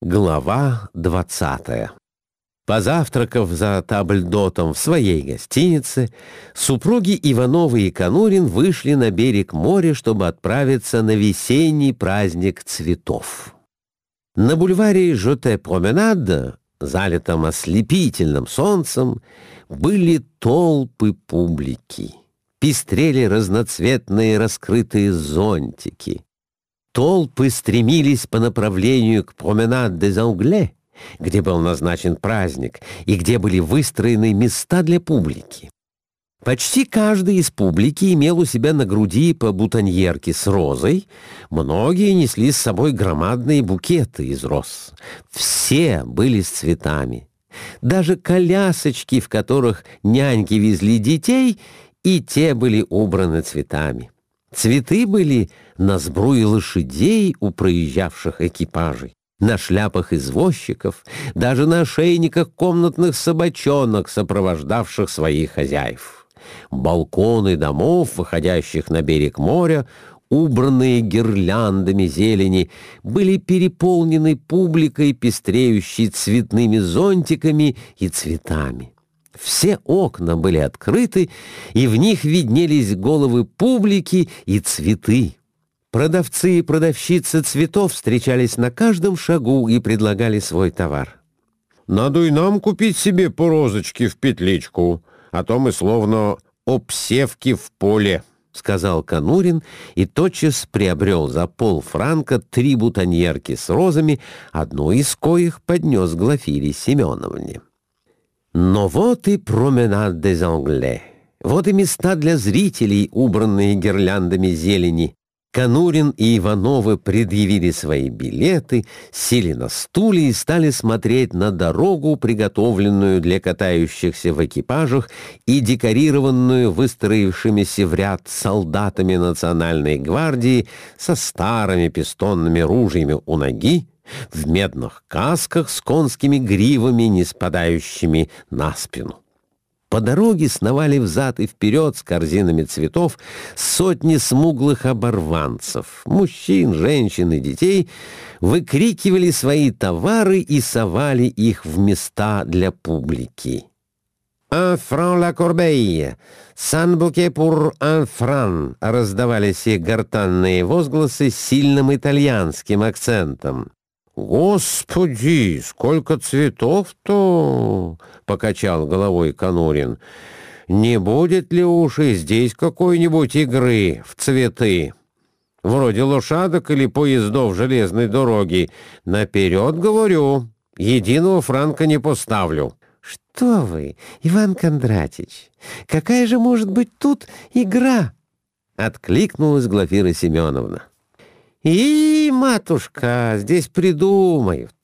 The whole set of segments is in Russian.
Глава двадцатая Позавтракав за табльдотом в своей гостинице, супруги Ивановы и Конурин вышли на берег моря, чтобы отправиться на весенний праздник цветов. На бульваре Жоте-Променад, залитом ослепительным солнцем, были толпы публики. Пестрели разноцветные раскрытые зонтики. Толпы стремились по направлению к променад des Anglais, где был назначен праздник и где были выстроены места для публики. Почти каждый из публики имел у себя на груди по бутоньерке с розой, многие несли с собой громадные букеты из роз. Все были с цветами. Даже колясочки, в которых няньки везли детей, и те были убраны цветами. Цветы были на сбруе лошадей у проезжавших экипажей, на шляпах извозчиков, даже на ошейниках комнатных собачонок, сопровождавших своих хозяев. Балконы домов, выходящих на берег моря, убранные гирляндами зелени, были переполнены публикой, пестреющей цветными зонтиками и цветами. Все окна были открыты, и в них виднелись головы публики и цветы. Продавцы и продавщицы цветов встречались на каждом шагу и предлагали свой товар. «Надо и нам купить себе по розочке в петличку, а то мы словно обсевки в поле», — сказал Конурин и тотчас приобрел за полфранка три бутоньерки с розами, одну из коих поднес Глафире Семеновне. Но вот и променад des Anglais. Вот и места для зрителей, убранные гирляндами зелени. Конурин и Ивановы предъявили свои билеты, сели на стуле и стали смотреть на дорогу, приготовленную для катающихся в экипажах и декорированную выстроившимися в ряд солдатами национальной гвардии со старыми пистонными ружьями у ноги, в медных касках с конскими гривами, не спадающими на спину. По дороге сновали взад и вперед с корзинами цветов сотни смуглых оборванцев, мужчин, женщин и детей, выкрикивали свои товары и совали их в места для публики. «Un franc la corbeille! Сан буке pour un franc!» раздавались их гортанные возгласы с сильным итальянским акцентом. «Господи, сколько цветов-то!» — покачал головой Конурин. «Не будет ли уж и здесь какой-нибудь игры в цветы? Вроде лошадок или поездов железной дороги. Наперед, говорю, единого франка не поставлю». «Что вы, Иван Кондратич, какая же может быть тут игра?» — откликнулась Глафира Семеновна. И, матушка, здесь придумают.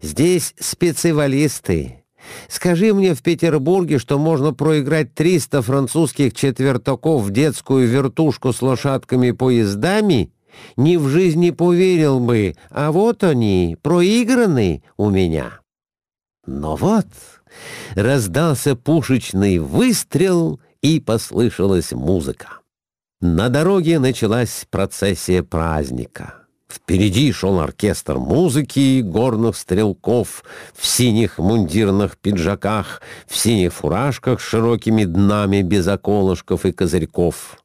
Здесь специалисты. Скажи мне в Петербурге, что можно проиграть 300 французских четвертаков в детскую вертушку с лошадками и поездами, ни в жизни поверил бы, а вот они, проиграны у меня. Но вот раздался пушечный выстрел, и послышалась музыка. На дороге началась процессия праздника. Впереди шел оркестр музыки горных стрелков в синих мундирных пиджаках, в синих фуражках с широкими днами без околышков и козырьков.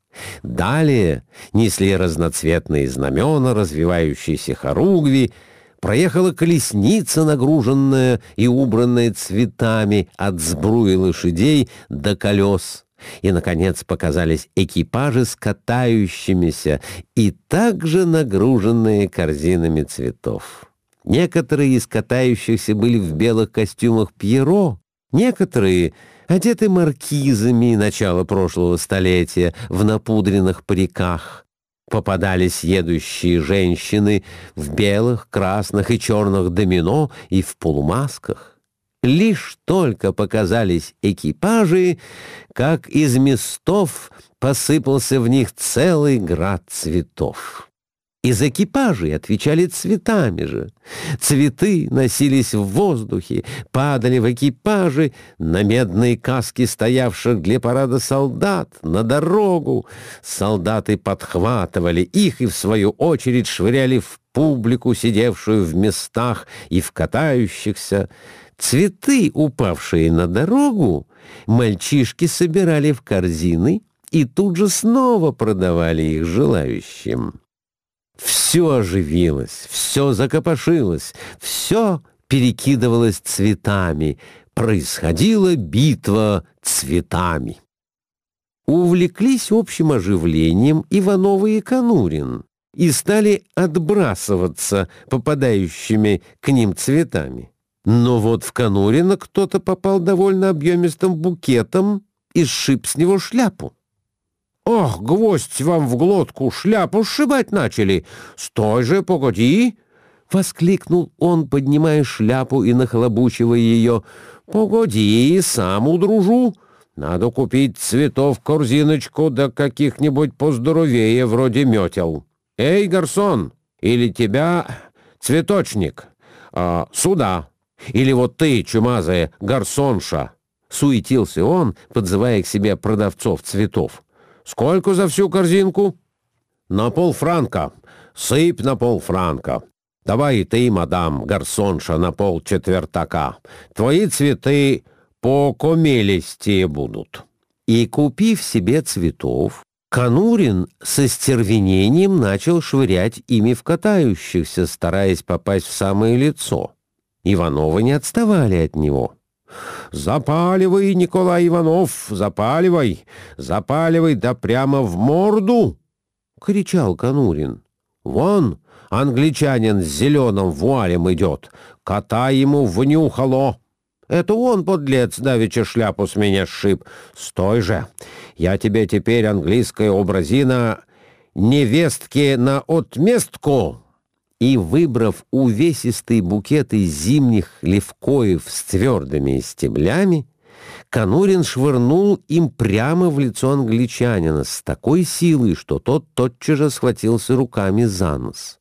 Далее несли разноцветные знамена, развивающиеся хоругви, проехала колесница, нагруженная и убранная цветами от сбруи лошадей до колес — и, наконец, показались экипажи с катающимися и также нагруженные корзинами цветов. Некоторые из катающихся были в белых костюмах Пьеро, некоторые одеты маркизами начала прошлого столетия в напудренных париках. Попадались едущие женщины в белых, красных и черных домино и в полумасках. Лишь только показались экипажи, как из местов посыпался в них целый град цветов. Из экипажей отвечали цветами же. Цветы носились в воздухе, падали в экипажи, на медные каски стоявших для парада солдат, на дорогу. Солдаты подхватывали их и, в свою очередь, швыряли в публику, сидевшую в местах и в катающихся. Цветы, упавшие на дорогу, мальчишки собирали в корзины и тут же снова продавали их желающим. Все оживилось, все закопошилось, все перекидывалось цветами. Происходила битва цветами. Увлеклись общим оживлением Иванова и Конурин и стали отбрасываться попадающими к ним цветами. Но вот в Конурина кто-то попал довольно объемистым букетом и сшиб с него шляпу. «Ох, гвоздь вам в глотку, шляпу сшибать начали! Стой же, погоди!» — воскликнул он, поднимая шляпу и нахлобучивая ее. «Погоди, сам удружу. Надо купить цветов корзиночку да каких-нибудь поздоровее, вроде метел. Эй, гарсон, или тебя цветочник, а, сюда, или вот ты, чумазая гарсонша!» Суетился он, подзывая к себе продавцов цветов. Сколько за всю корзинку? На полфранка. Сыпь на полфранка. Давай и ты, мадам, гарсонша, на пол четвертака. Твои цветы по комелисти будут. И, купив себе цветов, Конурин со стервенением начал швырять ими в катающихся, стараясь попасть в самое лицо. Ивановы не отставали от него. «Запаливай, Николай Иванов, запаливай! Запаливай, да прямо в морду!» — кричал Конурин. «Вон, англичанин с зеленым вуалем идет, кота ему внюхало!» Это он, подлец, давеча шляпу с меня сшиб. Стой же! Я тебе теперь, английская образина, невестки на отместку!» И, выбрав увесистый букет из зимних левкоев с твердыми стеблями, Конурин швырнул им прямо в лицо англичанина с такой силой, что тот тотчас же схватился руками за нос.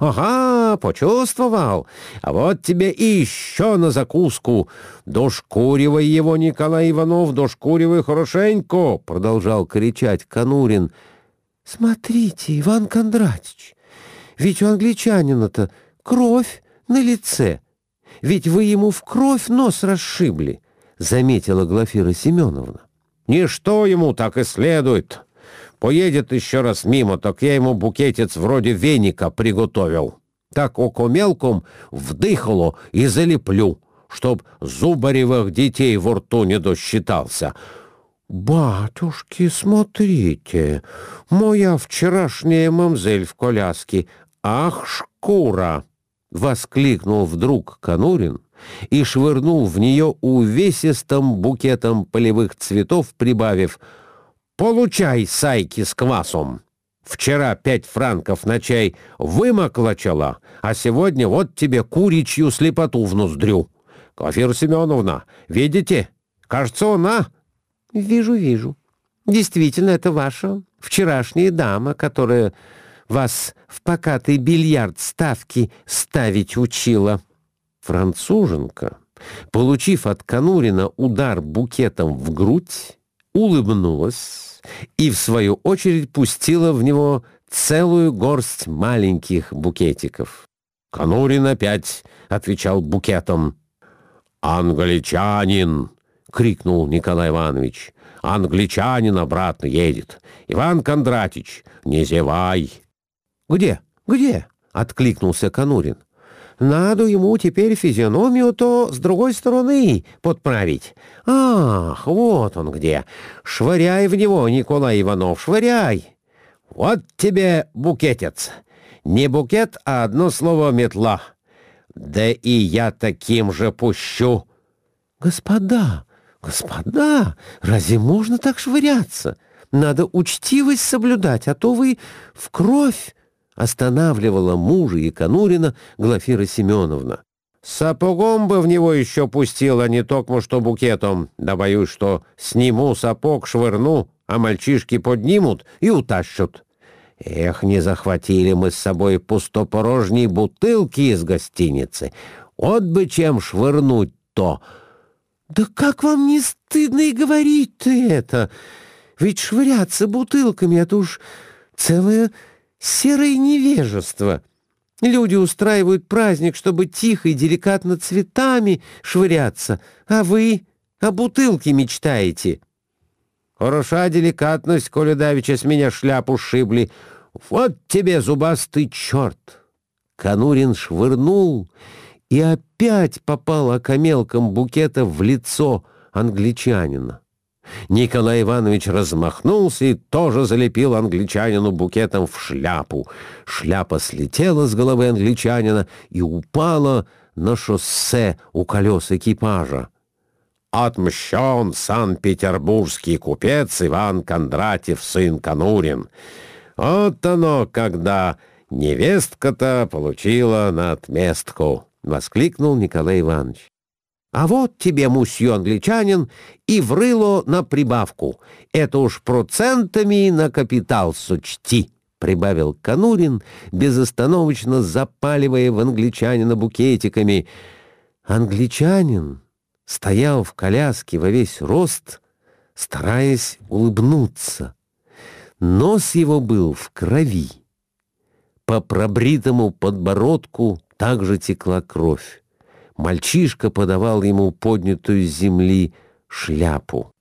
«Ага, почувствовал! А вот тебе и еще на закуску! Дошкуривай его, Николай Иванов, дошкуривай хорошенько!» — продолжал кричать Конурин. «Смотрите, Иван Кондратич, ведь у англичанина-то кровь на лице. Ведь вы ему в кровь нос расшибли, — заметила Глафира Семеновна. — Ничто ему так и следует. Поедет еще раз мимо, так я ему букетец вроде веника приготовил. Так окомелком вдыхало и залеплю, чтоб зубаревых детей во рту не досчитался. «Батюшки, смотрите, моя вчерашняя мамзель в коляске «Ах, шкура!» — воскликнул вдруг Конурин и швырнул в нее увесистым букетом полевых цветов, прибавив «Получай сайки с квасом!» Вчера пять франков на чай вымоклачала, а сегодня вот тебе куричью слепоту в ноздрю. Клафира Семеновна, видите? Кажется, она. Вижу, вижу. Действительно, это ваша вчерашняя дама, которая вас в покатый бильярд ставки ставить учила». Француженка, получив от Конурина удар букетом в грудь, улыбнулась и, в свою очередь, пустила в него целую горсть маленьких букетиков. Конурин опять отвечал букетом. «Англичанин!» — крикнул Николай Иванович. «Англичанин обратно едет. Иван Кондратич, не зевай, «Где? Где?» — откликнулся Конурин. «Надо ему теперь физиономию-то с другой стороны подправить. Ах, вот он где! Швыряй в него, Николай Иванов, швыряй! Вот тебе букетец! Не букет, а одно слово метла. Да и я таким же пущу!» «Господа, господа, разве можно так швыряться? Надо учтивость соблюдать, а то вы в кровь останавливала мужа и Конурина Глафира Семеновна. «Сапогом бы в него еще пустила, не токмо что букетом. Да боюсь, что сниму сапог, швырну, а мальчишки поднимут и утащат. Эх, не захватили мы с собой пустопорожние бутылки из гостиницы. Вот бы чем швырнуть то. Да как вам не стыдно и говорить-то это? Ведь швыряться бутылками — это уж целое серое невежество. Люди устраивают праздник, чтобы тихо и деликатно цветами швыряться, а вы о бутылке мечтаете. Хороша деликатность, коли давеча с меня шляпу шибли. Вот тебе, зубастый черт!» Конурин швырнул и опять попал окамелком букета в лицо англичанина. Николай Иванович размахнулся и тоже залепил англичанину букетом в шляпу. Шляпа слетела с головы англичанина и упала на шоссе у колес экипажа. Отмщен санкт-петербургский купец Иван Кондратьев, сын Конурин. Вот оно, когда невестка-то получила на отместку, — воскликнул Николай Иванович. А вот тебе, мусью англичанин, и врыло на прибавку. Это уж процентами на капитал сучти, — прибавил Конурин, безостановочно запаливая в англичанина букетиками. Англичанин стоял в коляске во весь рост, стараясь улыбнуться. Нос его был в крови. По пробритому подбородку также текла кровь. Мальчишка подавал ему поднятую с земли шляпу.